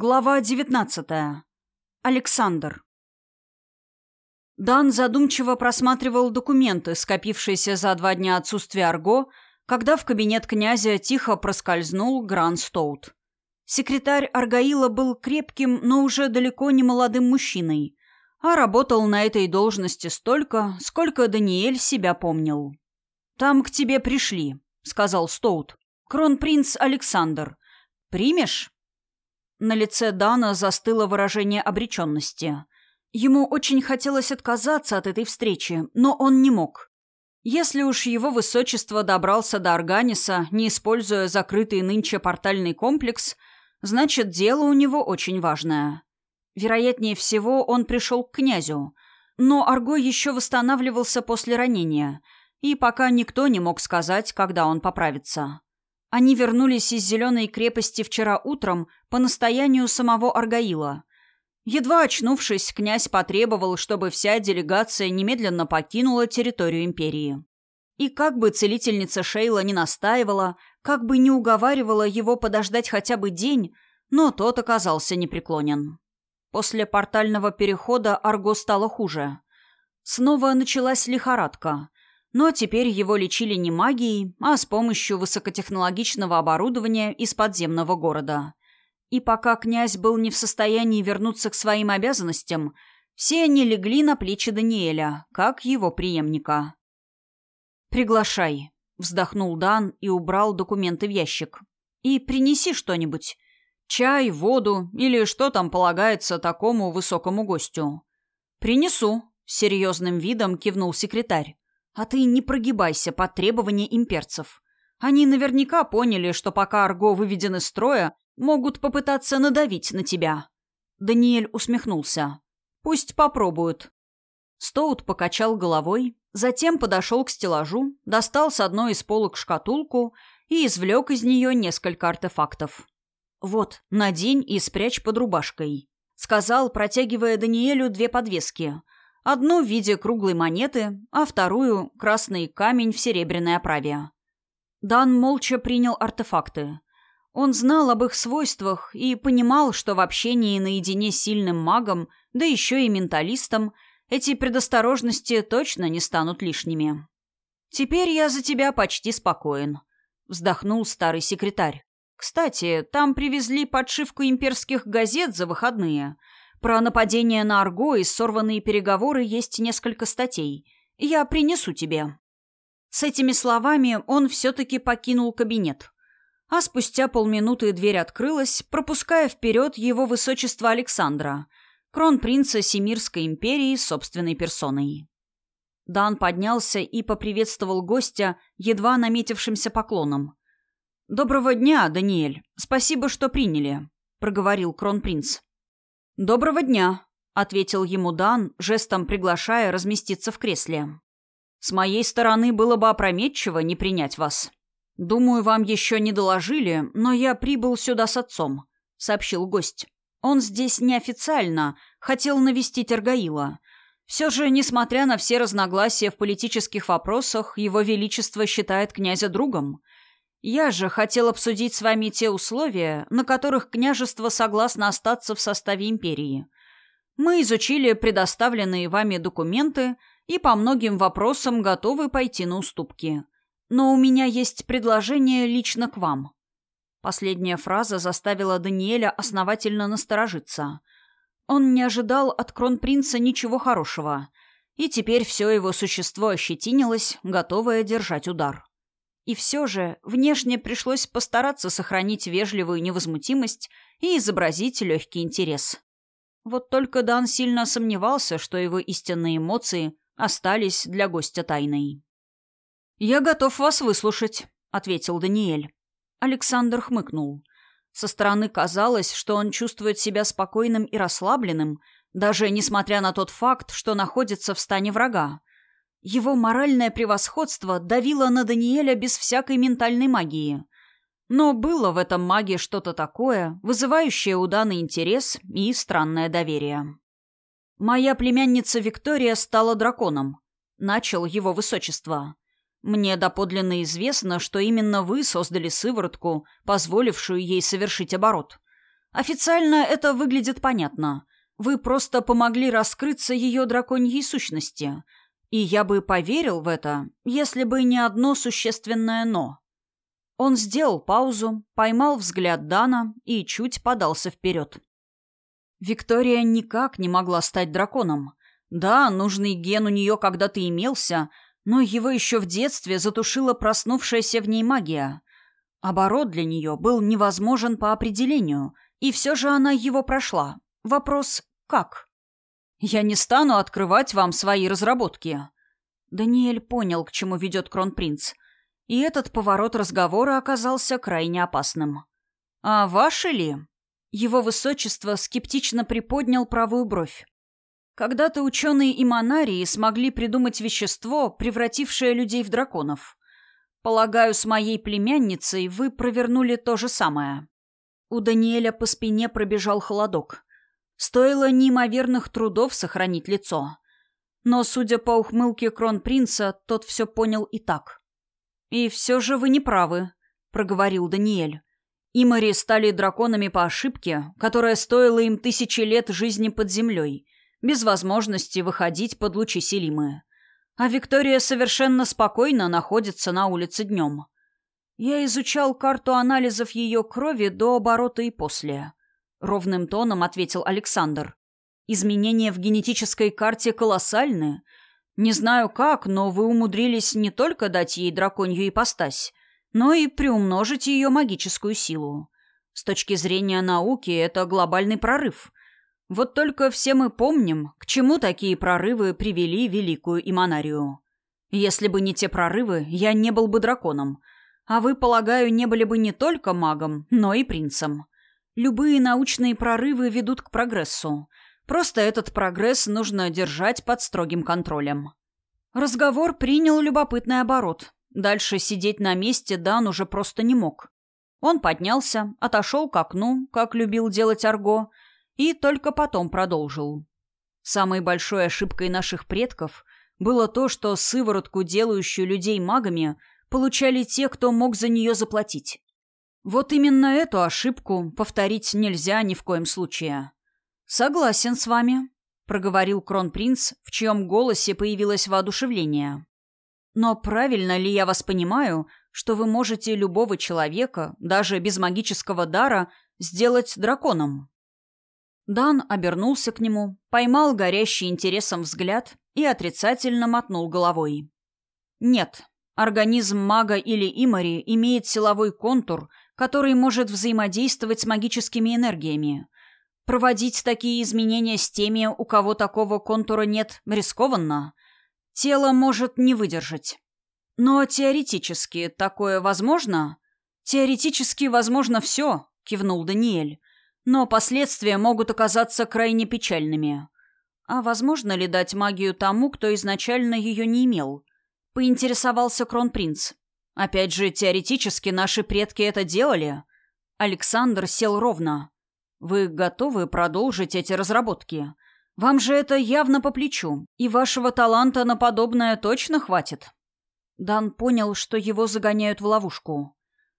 Глава девятнадцатая. Александр. Дан задумчиво просматривал документы, скопившиеся за два дня отсутствия Арго, когда в кабинет князя тихо проскользнул Гран Стоут. Секретарь Аргаила был крепким, но уже далеко не молодым мужчиной, а работал на этой должности столько, сколько Даниэль себя помнил. «Там к тебе пришли», — сказал Стоут. «Кронпринц Александр. Примешь?» На лице Дана застыло выражение обреченности. Ему очень хотелось отказаться от этой встречи, но он не мог. Если уж его высочество добрался до Арганиса, не используя закрытый нынче портальный комплекс, значит, дело у него очень важное. Вероятнее всего, он пришел к князю. Но Арго еще восстанавливался после ранения, и пока никто не мог сказать, когда он поправится. Они вернулись из Зеленой крепости вчера утром по настоянию самого Аргаила. Едва очнувшись, князь потребовал, чтобы вся делегация немедленно покинула территорию империи. И как бы целительница Шейла не настаивала, как бы не уговаривала его подождать хотя бы день, но тот оказался непреклонен. После портального перехода Арго стало хуже. Снова началась лихорадка. Но теперь его лечили не магией, а с помощью высокотехнологичного оборудования из подземного города. И пока князь был не в состоянии вернуться к своим обязанностям, все они легли на плечи Даниэля, как его преемника. «Приглашай», — вздохнул Дан и убрал документы в ящик. «И принеси что-нибудь. Чай, воду или что там полагается такому высокому гостю». «Принесу», — серьезным видом кивнул секретарь. А ты не прогибайся под требования имперцев. Они наверняка поняли, что пока Арго выведен из строя, могут попытаться надавить на тебя. Даниэль усмехнулся. Пусть попробуют. Стоут покачал головой, затем подошел к стеллажу, достал с одной из полок шкатулку и извлек из нее несколько артефактов. «Вот, надень и спрячь под рубашкой», — сказал, протягивая Даниэлю две подвески — Одну в виде круглой монеты, а вторую — красный камень в серебряной оправе. Дан молча принял артефакты. Он знал об их свойствах и понимал, что в общении наедине с сильным магом, да еще и менталистом, эти предосторожности точно не станут лишними. «Теперь я за тебя почти спокоен», — вздохнул старый секретарь. «Кстати, там привезли подшивку имперских газет за выходные — про нападение на Арго и сорванные переговоры есть несколько статей. Я принесу тебе». С этими словами он все-таки покинул кабинет. А спустя полминуты дверь открылась, пропуская вперед его высочество Александра, кронпринца Семирской империи собственной персоной. Дан поднялся и поприветствовал гостя едва наметившимся поклоном. «Доброго дня, Даниэль. Спасибо, что приняли», — проговорил кронпринц. «Доброго дня», — ответил ему Дан, жестом приглашая разместиться в кресле. «С моей стороны было бы опрометчиво не принять вас. Думаю, вам еще не доложили, но я прибыл сюда с отцом», — сообщил гость. «Он здесь неофициально, хотел навестить Аргаила. Все же, несмотря на все разногласия в политических вопросах, его величество считает князя другом». Я же хотел обсудить с вами те условия, на которых княжество согласно остаться в составе империи. Мы изучили предоставленные вами документы и по многим вопросам готовы пойти на уступки. Но у меня есть предложение лично к вам». Последняя фраза заставила Даниэля основательно насторожиться. Он не ожидал от кронпринца ничего хорошего, и теперь все его существо ощетинилось, готовое держать удар. И все же внешне пришлось постараться сохранить вежливую невозмутимость и изобразить легкий интерес. Вот только Дан сильно сомневался, что его истинные эмоции остались для гостя тайной. «Я готов вас выслушать», — ответил Даниэль. Александр хмыкнул. Со стороны казалось, что он чувствует себя спокойным и расслабленным, даже несмотря на тот факт, что находится в стане врага. Его моральное превосходство давило на Даниэля без всякой ментальной магии. Но было в этом маге что-то такое, вызывающее у Даны интерес и странное доверие. «Моя племянница Виктория стала драконом», — начал его высочество. «Мне доподлинно известно, что именно вы создали сыворотку, позволившую ей совершить оборот. Официально это выглядит понятно. Вы просто помогли раскрыться ее драконьей сущности. И я бы поверил в это, если бы не одно существенное «но». Он сделал паузу, поймал взгляд Дана и чуть подался вперед. Виктория никак не могла стать драконом. Да, нужный ген у нее когда-то имелся, но его еще в детстве затушила проснувшаяся в ней магия. Оборот для нее был невозможен по определению, и все же она его прошла. Вопрос «как?». «Я не стану открывать вам свои разработки». Даниэль понял, к чему ведет кронпринц, и этот поворот разговора оказался крайне опасным. «А ваши ли?» Его высочество скептично приподнял правую бровь. Когда-то ученые и монарии смогли придумать вещество, превратившее людей в драконов. Полагаю, с моей племянницей вы провернули то же самое. У Даниэля по спине пробежал холодок. Стоило неимоверных трудов сохранить лицо. Но, судя по ухмылке кронпринца, тот все понял и так. «И все же вы не правы», — проговорил Даниэль. Имари стали драконами по ошибке, которая стоила им тысячи лет жизни под землей — без возможности выходить под лучи Селимы. А Виктория совершенно спокойно находится на улице днем. Я изучал карту анализов ее крови до оборота и после. Ровным тоном ответил Александр. Изменения в генетической карте колоссальны. Не знаю как, но вы умудрились не только дать ей драконью ипостась, но и приумножить ее магическую силу. С точки зрения науки это глобальный прорыв. Вот только все мы помним, к чему такие прорывы привели великую Иманарию. Если бы не те прорывы, я не был бы драконом. А вы, полагаю, не были бы не только магом, но и принцем. Любые научные прорывы ведут к прогрессу. Просто этот прогресс нужно держать под строгим контролем. Разговор принял любопытный оборот. Дальше сидеть на месте Дан уже просто не мог. Он поднялся, отошел к окну, как любил делать Арго, и только потом продолжил. Самой большой ошибкой наших предков было то, что сыворотку, делающую людей магами, получали те, кто мог за нее заплатить. Вот именно эту ошибку повторить нельзя ни в коем случае. «Согласен с вами», — проговорил кронпринц, в чьем голосе появилось воодушевление. «Но правильно ли я вас понимаю, что вы можете любого человека, даже без магического дара, сделать драконом?» Дан обернулся к нему, поймал горящий интересом взгляд и отрицательно мотнул головой. «Нет, организм мага или имари имеет силовой контур, который может взаимодействовать с магическими энергиями. Проводить такие изменения с теми, у кого такого контура нет, рискованно. Тело может не выдержать. Но теоретически такое возможно? Теоретически возможно все, кивнул Даниэль но последствия могут оказаться крайне печальными. А возможно ли дать магию тому, кто изначально ее не имел? Поинтересовался кронпринц. Опять же, теоретически наши предки это делали. Александр сел ровно. Вы готовы продолжить эти разработки? Вам же это явно по плечу, и вашего таланта на подобное точно хватит. Дан понял, что его загоняют в ловушку.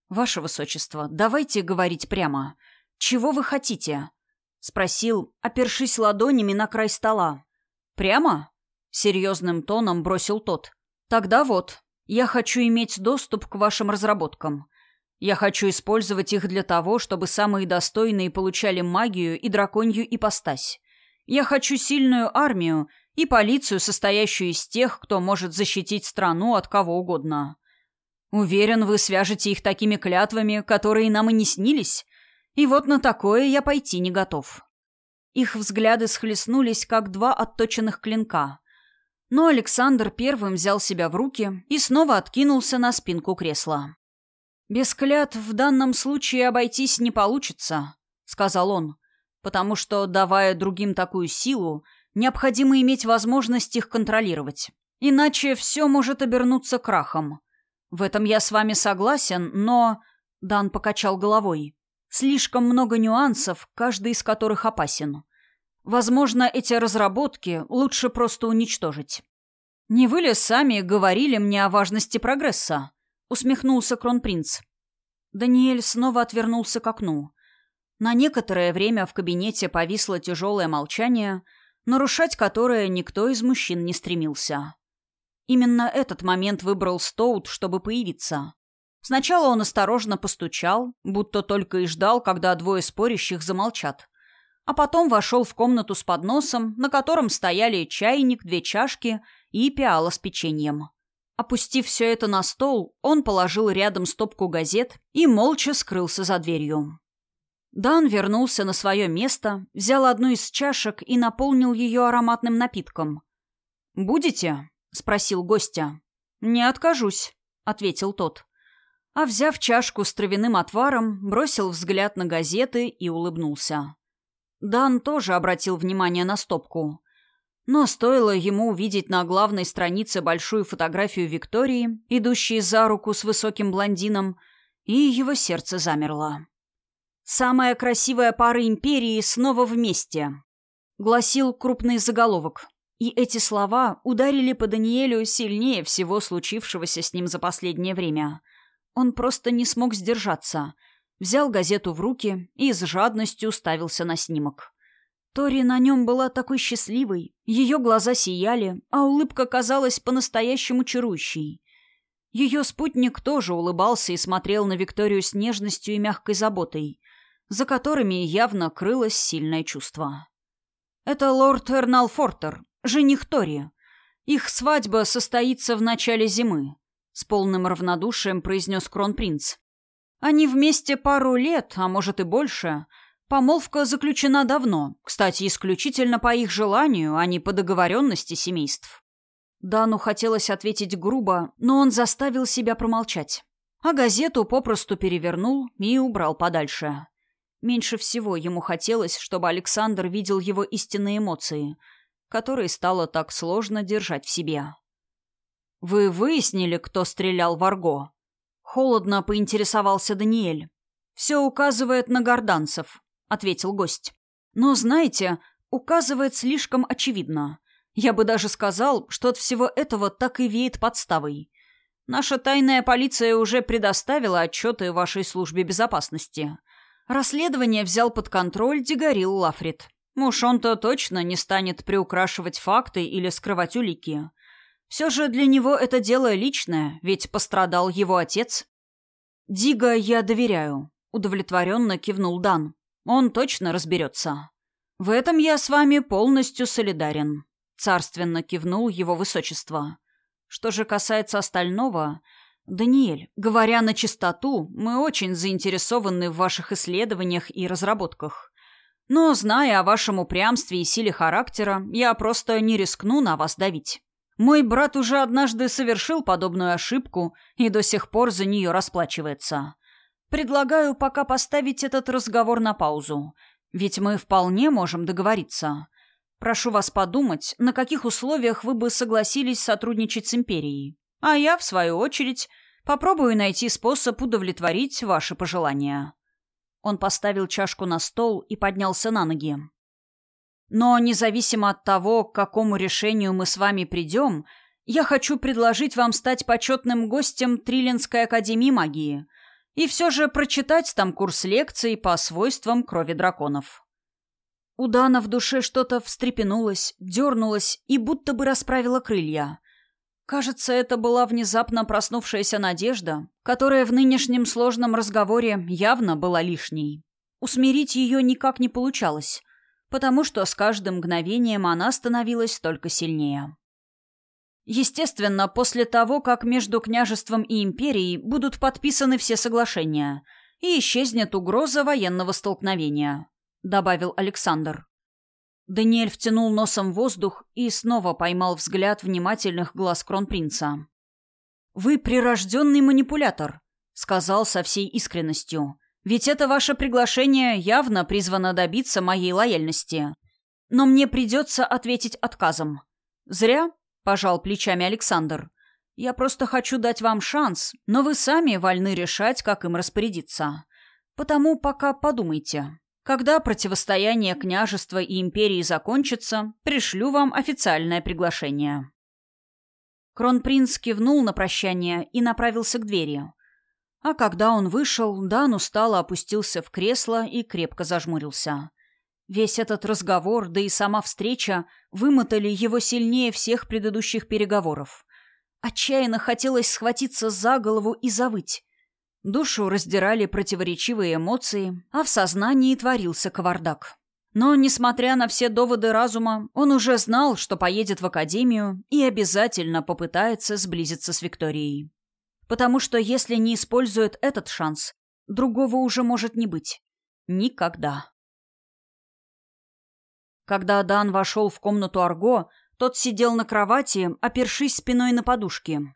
Ваше высочество, давайте говорить прямо. «Чего вы хотите?» — спросил, опершись ладонями на край стола. «Прямо?» — серьезным тоном бросил тот. «Тогда вот, я хочу иметь доступ к вашим разработкам. Я хочу использовать их для того, чтобы самые достойные получали магию и драконью ипостась. Я хочу сильную армию и полицию, состоящую из тех, кто может защитить страну от кого угодно. Уверен, вы свяжете их такими клятвами, которые нам и не снились, и вот на такое я пойти не готов. Их взгляды схлестнулись, как два отточенных клинка. Но Александр первым взял себя в руки и снова откинулся на спинку кресла. «Без клятв в данном случае обойтись не получится», — сказал он, «потому что, давая другим такую силу, необходимо иметь возможность их контролировать. Иначе все может обернуться крахом. В этом я с вами согласен, но...» Дан покачал головой. Слишком много нюансов, каждый из которых опасен. Возможно, эти разработки лучше просто уничтожить. «Не вы ли сами говорили мне о важности прогресса?» — усмехнулся кронпринц. Даниэль снова отвернулся к окну. На некоторое время в кабинете повисло тяжелое молчание, нарушать которое никто из мужчин не стремился. Именно этот момент выбрал Стоут, чтобы появиться. Сначала он осторожно постучал, будто только и ждал, когда двое спорящих замолчат. А потом вошел в комнату с подносом, на котором стояли чайник, две чашки и пиала с печеньем. Опустив все это на стол, он положил рядом стопку газет и молча скрылся за дверью. Дан вернулся на свое место, взял одну из чашек и наполнил ее ароматным напитком. «Будете?» — спросил гостя. «Не откажусь», — ответил тот. А взяв чашку с травяным отваром, бросил взгляд на газеты и улыбнулся. Дан тоже обратил внимание на стопку. Но стоило ему увидеть на главной странице большую фотографию Виктории, идущей за руку с высоким блондином, и его сердце замерло. «Самая красивая пара империи снова вместе», — гласил крупный заголовок. И эти слова ударили по Даниэлю сильнее всего случившегося с ним за последнее время. Он просто не смог сдержаться. Взял газету в руки и с жадностью уставился на снимок. Тори на нем была такой счастливой, ее глаза сияли, а улыбка казалась по-настоящему чарующей. Ее спутник тоже улыбался и смотрел на Викторию с нежностью и мягкой заботой за которыми явно крылось сильное чувство. Это лорд Эрнал Фортер, жених Тори. Их свадьба состоится в начале зимы, с полным равнодушием произнес кронпринц. Они вместе пару лет, а может и больше. Помолвка заключена давно, кстати, исключительно по их желанию, а не по договоренности семейств. Дану хотелось ответить грубо, но он заставил себя промолчать. А газету попросту перевернул и убрал подальше. Меньше всего ему хотелось, чтобы Александр видел его истинные эмоции, которые стало так сложно держать в себе. «Вы выяснили, кто стрелял в Арго?» Холодно поинтересовался Даниэль. «Все указывает на горданцев», — ответил гость. «Но, знаете, указывает слишком очевидно. Я бы даже сказал, что от всего этого так и веет подставой. Наша тайная полиция уже предоставила отчеты вашей службе безопасности. Расследование взял под контроль Дигорил Лафрид. Уж он-то точно не станет приукрашивать факты или скрывать улики. Все же для него это дело личное, ведь пострадал его отец. «Дига я доверяю», — удовлетворенно кивнул Дан. «Он точно разберется». «В этом я с вами полностью солидарен», — царственно кивнул его высочество. «Что же касается остального, «Даниэль, говоря на чистоту, мы очень заинтересованы в ваших исследованиях и разработках. Но, зная о вашем упрямстве и силе характера, я просто не рискну на вас давить. Мой брат уже однажды совершил подобную ошибку и до сих пор за нее расплачивается. Предлагаю пока поставить этот разговор на паузу, ведь мы вполне можем договориться. Прошу вас подумать, на каких условиях вы бы согласились сотрудничать с Империей. А я, в свою очередь, попробую найти способ удовлетворить ваши пожелания». Он поставил чашку на стол и поднялся на ноги. «Но независимо от того, к какому решению мы с вами придем, я хочу предложить вам стать почетным гостем Трилинской академии магии и все же прочитать там курс лекций по свойствам крови драконов». У Дана в душе что-то встрепенулось, дернулось и будто бы расправило крылья – Кажется, это была внезапно проснувшаяся надежда, которая в нынешнем сложном разговоре явно была лишней. Усмирить ее никак не получалось, потому что с каждым мгновением она становилась только сильнее. Естественно, после того, как между княжеством и империей будут подписаны все соглашения, и исчезнет угроза военного столкновения, добавил Александр. Даниэль втянул носом воздух и снова поймал взгляд внимательных глаз кронпринца. «Вы прирожденный манипулятор», — сказал со всей искренностью. «Ведь это ваше приглашение явно призвано добиться моей лояльности. Но мне придется ответить отказом». «Зря», — пожал плечами Александр. «Я просто хочу дать вам шанс, но вы сами вольны решать, как им распорядиться. Потому пока подумайте». Когда противостояние княжества и империи закончится, пришлю вам официальное приглашение». Кронпринц кивнул на прощание и направился к двери. А когда он вышел, Дан устало опустился в кресло и крепко зажмурился. Весь этот разговор, да и сама встреча вымотали его сильнее всех предыдущих переговоров. Отчаянно хотелось схватиться за голову и завыть. Душу раздирали противоречивые эмоции, а в сознании творился кавардак. Но, несмотря на все доводы разума, он уже знал, что поедет в академию и обязательно попытается сблизиться с Викторией. Потому что если не использует этот шанс, другого уже может не быть. Никогда. Когда Дан вошел в комнату Арго, тот сидел на кровати, опершись спиной на подушке.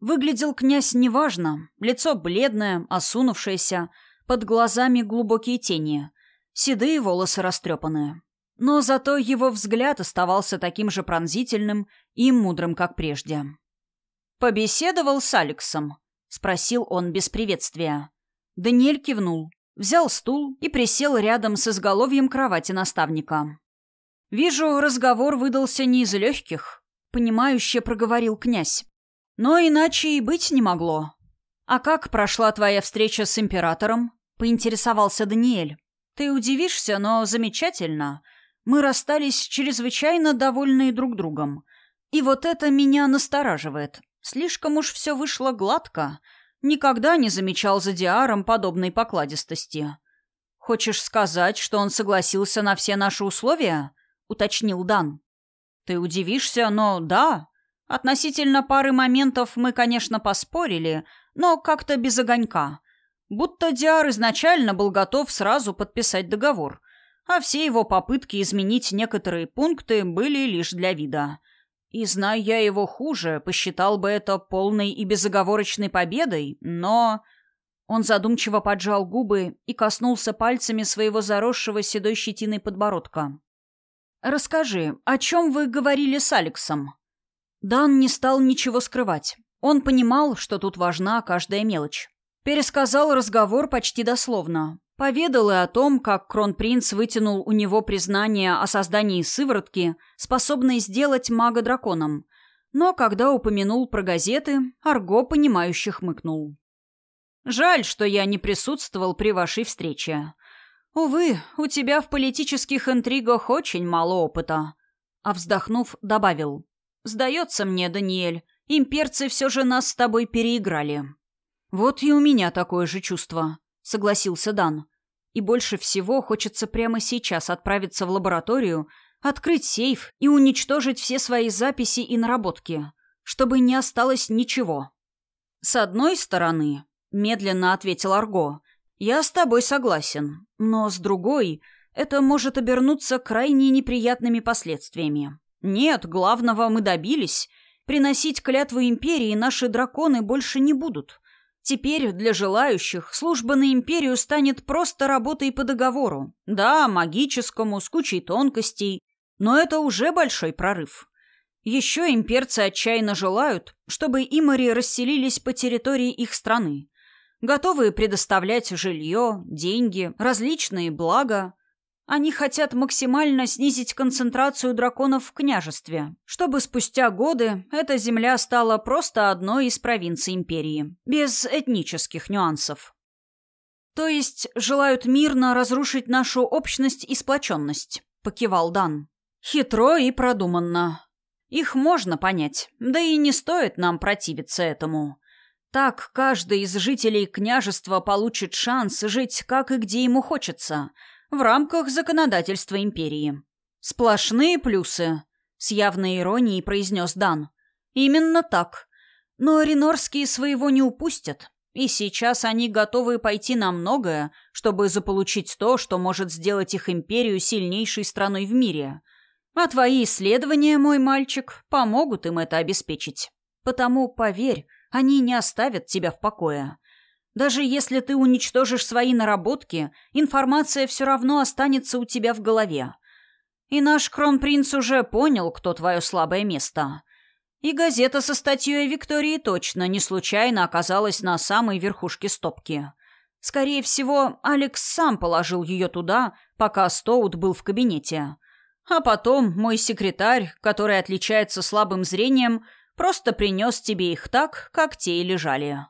Выглядел князь неважно, лицо бледное, осунувшееся, под глазами глубокие тени, седые волосы растрепанные. Но зато его взгляд оставался таким же пронзительным и мудрым, как прежде. «Побеседовал с Алексом?» — спросил он без приветствия. Даниэль кивнул, взял стул и присел рядом с изголовьем кровати наставника. «Вижу, разговор выдался не из легких», — понимающе проговорил князь. «Но иначе и быть не могло». «А как прошла твоя встреча с императором?» — поинтересовался Даниэль. «Ты удивишься, но замечательно. Мы расстались чрезвычайно довольные друг другом. И вот это меня настораживает. Слишком уж все вышло гладко. Никогда не замечал за Диаром подобной покладистости. Хочешь сказать, что он согласился на все наши условия? уточнил Дан. Ты удивишься, но да. Относительно пары моментов мы, конечно, поспорили, но как-то без огонька. Будто Диар изначально был готов сразу подписать договор, а все его попытки изменить некоторые пункты были лишь для вида. И, зная я его хуже, посчитал бы это полной и безоговорочной победой, но... Он задумчиво поджал губы и коснулся пальцами своего заросшего седой щетиной подбородка. «Расскажи, о чем вы говорили с Алексом?» Дан не стал ничего скрывать. Он понимал, что тут важна каждая мелочь. Пересказал разговор почти дословно. Поведал и о том, как кронпринц вытянул у него признание о создании сыворотки, способной сделать мага драконом. Но когда упомянул про газеты, Арго, понимающе хмыкнул. «Жаль, что я не присутствовал при вашей встрече. Увы, у тебя в политических интригах очень мало опыта». А вздохнув, добавил. «Сдается мне, Даниэль, имперцы все же нас с тобой переиграли». «Вот и у меня такое же чувство», — согласился Дан. И больше всего хочется прямо сейчас отправиться в лабораторию, открыть сейф и уничтожить все свои записи и наработки, чтобы не осталось ничего. «С одной стороны», — медленно ответил Арго, — «я с тобой согласен, но с другой это может обернуться крайне неприятными последствиями. Нет, главного мы добились. Приносить клятву империи наши драконы больше не будут. Теперь для желающих служба на империю станет просто работой по договору. Да, магическому, с кучей тонкостей, но это уже большой прорыв. Еще имперцы отчаянно желают, чтобы имари расселились по территории их страны. Готовы предоставлять жилье, деньги, различные блага. Они хотят максимально снизить концентрацию драконов в княжестве, чтобы спустя годы эта земля стала просто одной из провинций империи, без этнических нюансов. То есть желают мирно разрушить нашу общность и сплоченность, покивал Дан. Хитро и продуманно. Их можно понять, да и не стоит нам противиться этому. Так каждый из жителей княжества получит шанс жить как и где ему хочется – в рамках законодательства империи. Сплошные плюсы, с явной иронией произнес Дан. Именно так. Но ренорские своего не упустят. И сейчас они готовы пойти на многое, чтобы заполучить то, что может сделать их империю сильнейшей страной в мире. А твои исследования, мой мальчик, помогут им это обеспечить. Потому, поверь, они не оставят тебя в покое. Даже если ты уничтожишь свои наработки, информация все равно останется у тебя в голове. И наш кронпринц уже понял, кто твое слабое место. И газета со статьей Виктории точно не случайно оказалась на самой верхушке стопки. Скорее всего, Алекс сам положил ее туда, пока Стоут был в кабинете. А потом мой секретарь, который отличается слабым зрением, просто принес тебе их так, как те и лежали.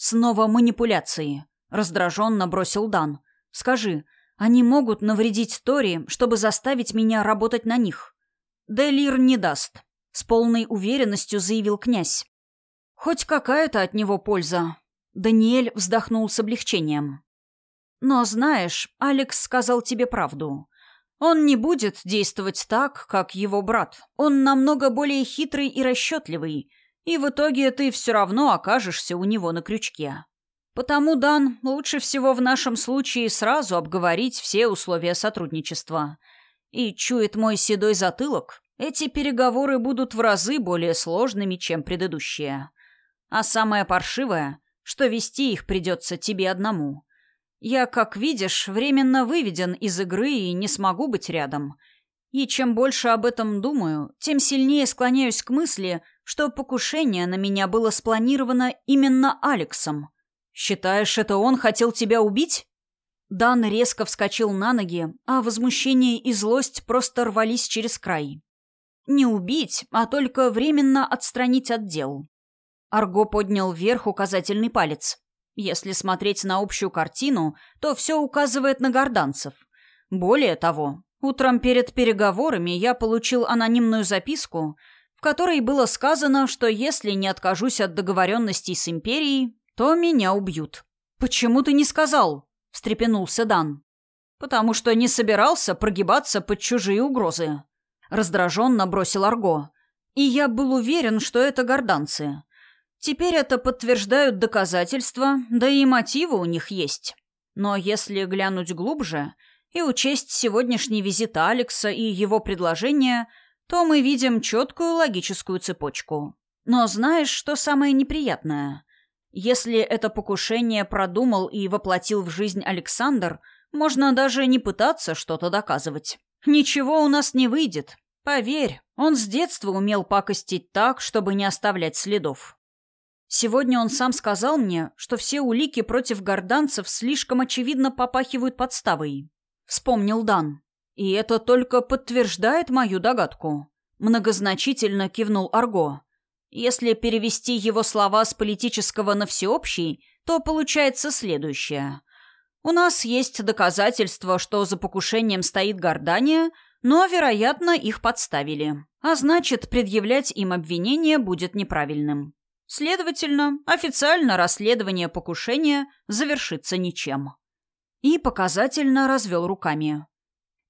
Снова манипуляции. Раздраженно бросил Дан. Скажи, они могут навредить Тори, чтобы заставить меня работать на них? Делир не даст. С полной уверенностью заявил князь. Хоть какая-то от него польза. Даниэль вздохнул с облегчением. Но знаешь, Алекс сказал тебе правду. Он не будет действовать так, как его брат. Он намного более хитрый и расчетливый, и в итоге ты все равно окажешься у него на крючке. Потому, Дан, лучше всего в нашем случае сразу обговорить все условия сотрудничества. И чует мой седой затылок, эти переговоры будут в разы более сложными, чем предыдущие. А самое паршивое, что вести их придется тебе одному. Я, как видишь, временно выведен из игры и не смогу быть рядом. И чем больше об этом думаю, тем сильнее склоняюсь к мысли, что покушение на меня было спланировано именно Алексом. Считаешь, это он хотел тебя убить? Дан резко вскочил на ноги, а возмущение и злость просто рвались через край. Не убить, а только временно отстранить от дел. Арго поднял вверх указательный палец. Если смотреть на общую картину, то все указывает на горданцев. Более того, утром перед переговорами я получил анонимную записку, в которой было сказано, что если не откажусь от договоренностей с Империей, то меня убьют. «Почему ты не сказал?» — встрепенулся Дан. «Потому что не собирался прогибаться под чужие угрозы». Раздраженно бросил Арго. «И я был уверен, что это горданцы. Теперь это подтверждают доказательства, да и мотивы у них есть. Но если глянуть глубже и учесть сегодняшний визит Алекса и его предложение, то мы видим четкую логическую цепочку. Но знаешь, что самое неприятное? Если это покушение продумал и воплотил в жизнь Александр, можно даже не пытаться что-то доказывать. Ничего у нас не выйдет. Поверь, он с детства умел пакостить так, чтобы не оставлять следов. Сегодня он сам сказал мне, что все улики против горданцев слишком очевидно попахивают подставой. Вспомнил Дан. И это только подтверждает мою догадку. Многозначительно кивнул Арго. Если перевести его слова с политического на всеобщий, то получается следующее. У нас есть доказательства, что за покушением стоит Гордания, но, вероятно, их подставили. А значит, предъявлять им обвинение будет неправильным. Следовательно, официально расследование покушения завершится ничем. И показательно развел руками.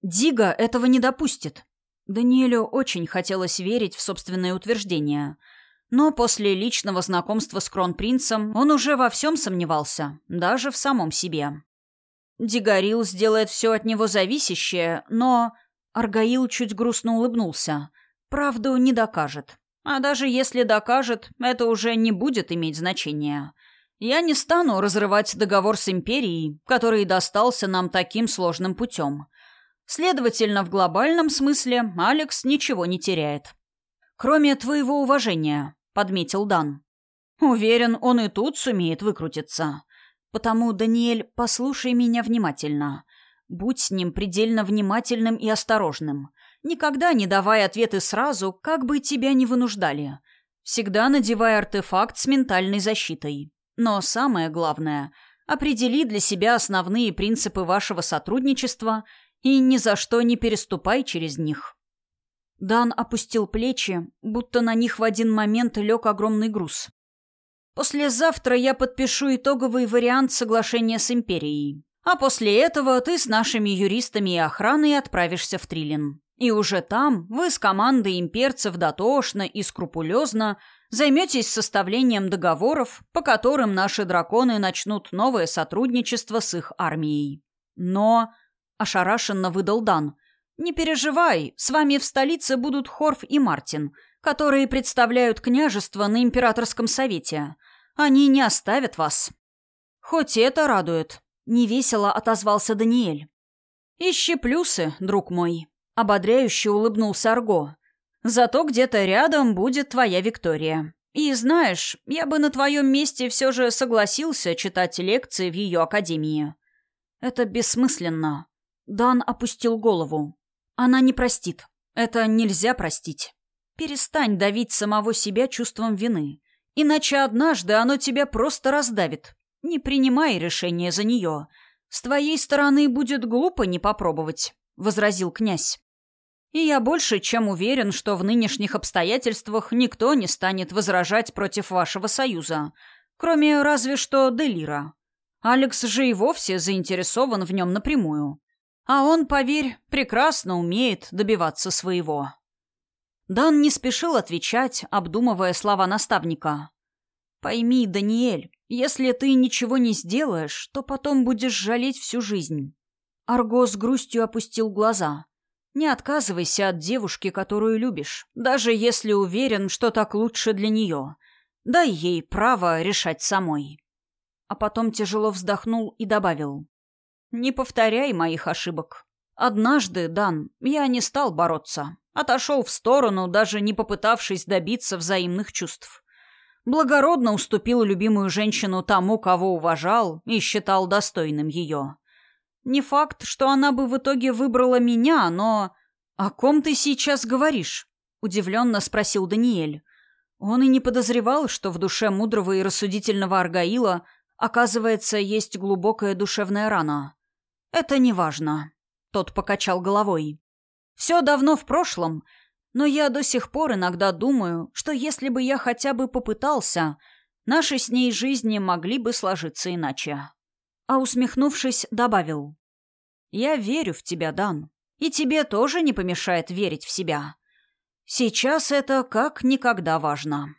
Дига этого не допустит. Даниэлю очень хотелось верить в собственное утверждение, но после личного знакомства с кронпринцем он уже во всем сомневался, даже в самом себе. Дигарил сделает все от него зависящее, но... Аргаил чуть грустно улыбнулся. Правду не докажет. А даже если докажет, это уже не будет иметь значения. Я не стану разрывать договор с Империей, который достался нам таким сложным путем. Следовательно, в глобальном смысле Алекс ничего не теряет. «Кроме твоего уважения», — подметил Дан. «Уверен, он и тут сумеет выкрутиться. Потому, Даниэль, послушай меня внимательно. Будь с ним предельно внимательным и осторожным. Никогда не давай ответы сразу, как бы тебя ни вынуждали. Всегда надевай артефакт с ментальной защитой. Но самое главное – определи для себя основные принципы вашего сотрудничества и ни за что не переступай через них. Дан опустил плечи, будто на них в один момент лег огромный груз. «Послезавтра я подпишу итоговый вариант соглашения с Империей. А после этого ты с нашими юристами и охраной отправишься в Трилин. И уже там вы с командой имперцев дотошно и скрупулезно займетесь составлением договоров, по которым наши драконы начнут новое сотрудничество с их армией. Но, — ошарашенно выдал Дан, — не переживай, с вами в столице будут Хорф и Мартин, которые представляют княжество на императорском совете. Они не оставят вас. Хоть это радует, — невесело отозвался Даниэль. Ищи плюсы, друг мой. Ободряюще улыбнулся Арго. «Зато где-то рядом будет твоя Виктория. И знаешь, я бы на твоем месте все же согласился читать лекции в ее академии». «Это бессмысленно». Дан опустил голову. «Она не простит. Это нельзя простить. Перестань давить самого себя чувством вины. Иначе однажды оно тебя просто раздавит. Не принимай решение за нее. С твоей стороны будет глупо не попробовать», — возразил князь. «И я больше чем уверен, что в нынешних обстоятельствах никто не станет возражать против вашего союза, кроме разве что Делира. Алекс же и вовсе заинтересован в нем напрямую. А он, поверь, прекрасно умеет добиваться своего». Дан не спешил отвечать, обдумывая слова наставника. «Пойми, Даниэль, если ты ничего не сделаешь, то потом будешь жалеть всю жизнь». Арго с грустью опустил глаза. «Не отказывайся от девушки, которую любишь, даже если уверен, что так лучше для нее. Дай ей право решать самой». А потом тяжело вздохнул и добавил. «Не повторяй моих ошибок. Однажды, Дан, я не стал бороться. Отошел в сторону, даже не попытавшись добиться взаимных чувств. Благородно уступил любимую женщину тому, кого уважал и считал достойным ее. Не факт, что она бы в итоге выбрала меня, но... «О ком ты сейчас говоришь?» — удивленно спросил Даниэль. Он и не подозревал, что в душе мудрого и рассудительного Аргаила, оказывается, есть глубокая душевная рана. «Это не важно», — тот покачал головой. Все давно в прошлом, но я до сих пор иногда думаю, что если бы я хотя бы попытался, наши с ней жизни могли бы сложиться иначе. А усмехнувшись, добавил. «Я верю в тебя, Дан, и тебе тоже не помешает верить в себя. Сейчас это как никогда важно».